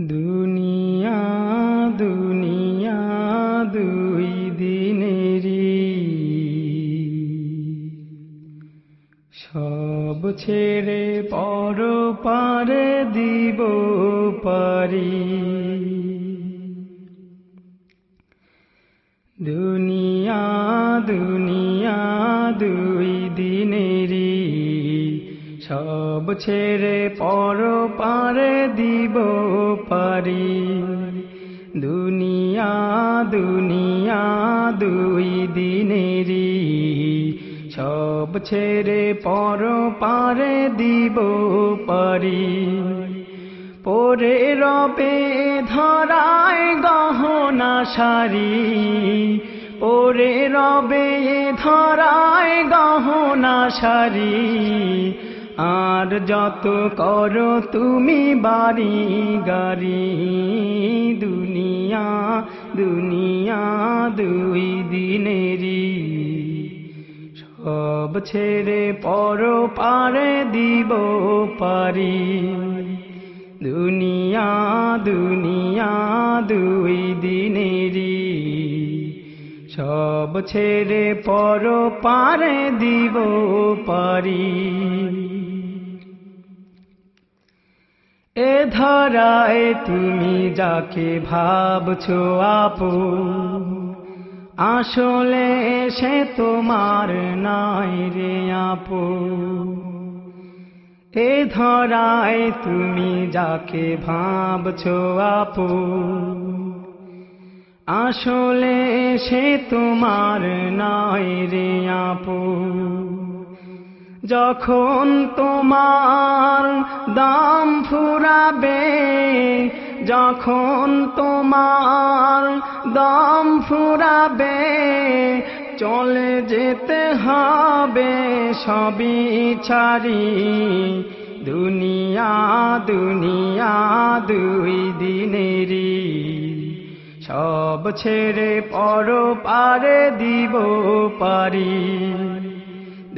দুনিয়া দুনিয়া দুই দিনেরই। সব ছেড়ে পর পারে দিব পারি। দুনিয়া দুনিয়া দুই সব ছেড়ে পর পারে দিব পারি। দুনিয়া দুনিয়া, দুই দিনেরই। সব ছেড়ে পর পারে দিব পারি। পরে রবে ধরায় গহনা সারি পরে রবে ধরায় গহনা সারি আর যত করো তুমি বাড়ি গাড়ি, দুনিয়া দুনিয়া দুই দিনেরই। সব ছেড়ে পর পারে দিব পারি। দুনিয়া দুনিয়া দুই দিনেরই। সব ছেড়ে পর পারে দিব পারি। এ ধরায় তুমি যাকে ভাবছ আপু আসলে সে তোমার নাই রে আপু এ ধরায় তুমি যাকে ভাবছ আপু আসলে সে তোমার নাই রে আপু যখন তোমার দাম ফুরাবে, যখন তোমার দাম ফুরাবে, চলে যেতে হবে সবই ছাড়ি। দুনিয়া দুনিয়া, দুই দিনেরই। সব ছেড়ে পর পারে দিব পারি।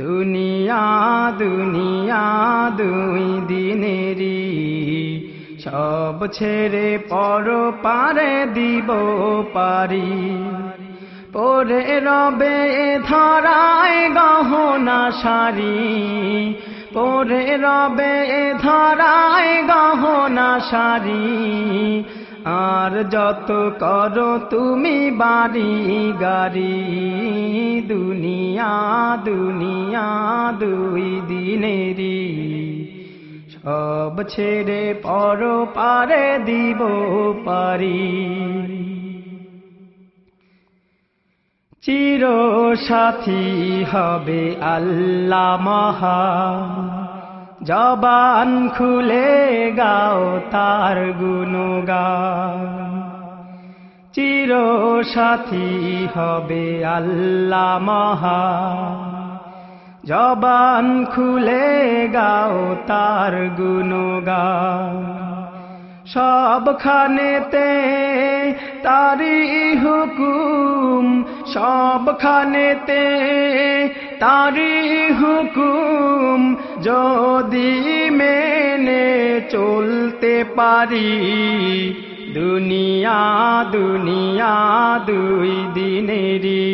দুনিয়া দুনিয়া, দুই দিনেরই। সব ছেড়ে পর পারে দিব পারি। পরে রবে ধরায় গহনা সারি পরে রবে ধরায় গহনা সারি আর যত করো তুমি বাড়ি গাড়ি, দুনিয়া দুনিয়া, দুই দিনেরই। সব ছেড়ে পর পারে দিব পারি। চির সাথী হবে আল্লাহ মহা। জবান খুলে গাও তার গুণগান। চির সাথী হবে আল্লাহ মহা জবান খুলে গাও তার গুণগান। সবখানেতে তারি হুকুম, সবখানেতে তারি হুকুম যদি মেনে চলতে পারি, দুনিয়া দুনিয়া দুই দিনেরই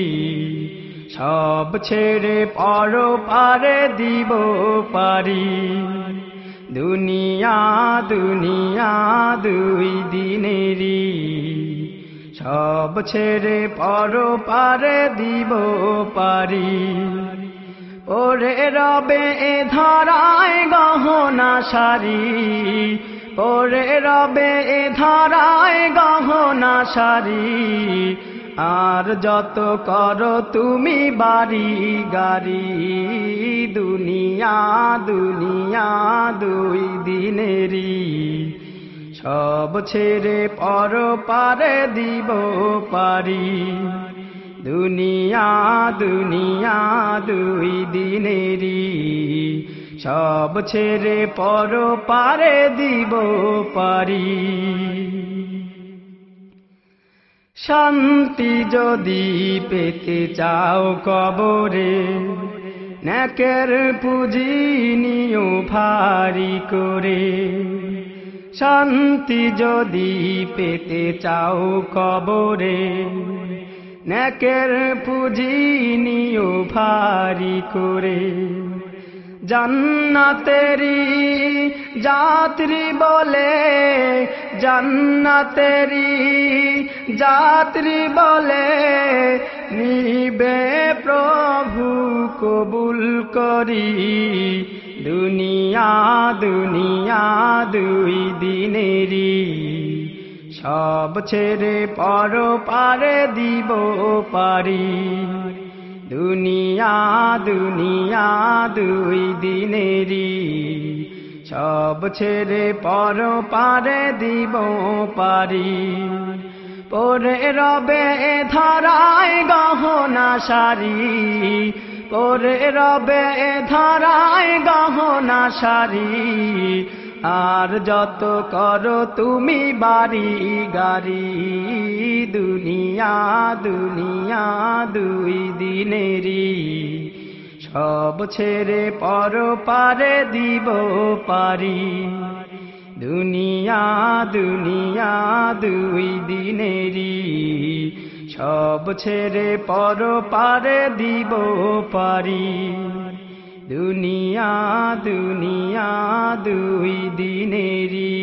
সব ছেড়ে পর পারে দিব পারি। দুনিয়া দুনিয়া দুই দিনেরই সব ছেড়ে পর পারে দিব পারি। ওরে রবে এ ধরায় গহনা সারি ওরে রবে এ ধরায় গহনা সারি আর যত করো তুমি বাড়ি গাড়ি। দুনিয়া দুনিয়া, দুই দিনেরই সব ছেড়ে পর পারে দিব পারি। দুনিয়া দুনিয়া, দুই দিনেরই। সব ছেড়ে পর পারে দিব পারি। শান্তি যদি পেতে চাও কবরে, ন্যাকের পুঁজি নিও ভারি করে। শান্তি যদি পেতে চাও কবরে নেকের পুঁজি নিও ভারী করে। জান্নাতেরি যাত্রী বলে জান্নাতেরি যাত্রী বলে, নিবে প্রভু কবুল করি। দুনিয়া দুনিয়া, দুই দিনেরই। সব ছেড়ে পর পারে দিব পারি। দুনিয়া দুনিয়া, দুই দিনেরই। সব ছেড়ে পর পারে দিব পারি। পরে রবে ধরায় গহনা সারি পরে রবে ধরায় গহনা সারি আর যত করো তুমি বাড়ি গাড়ি। দুনিয়া দুনিয়া, দুই দিনেরই। সব ছেড়ে পর পারে দিব পারি। দুনিয়া দুনিয়া, দুই দিনেরই। সব ছেড়ে পর পারে দিব পারি। দুনিয়া দুনিয়া, দুই দিনেরি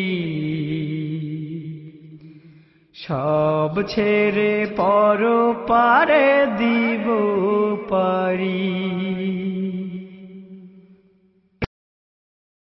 সব ছেড়ে পর পারে দিব পারি।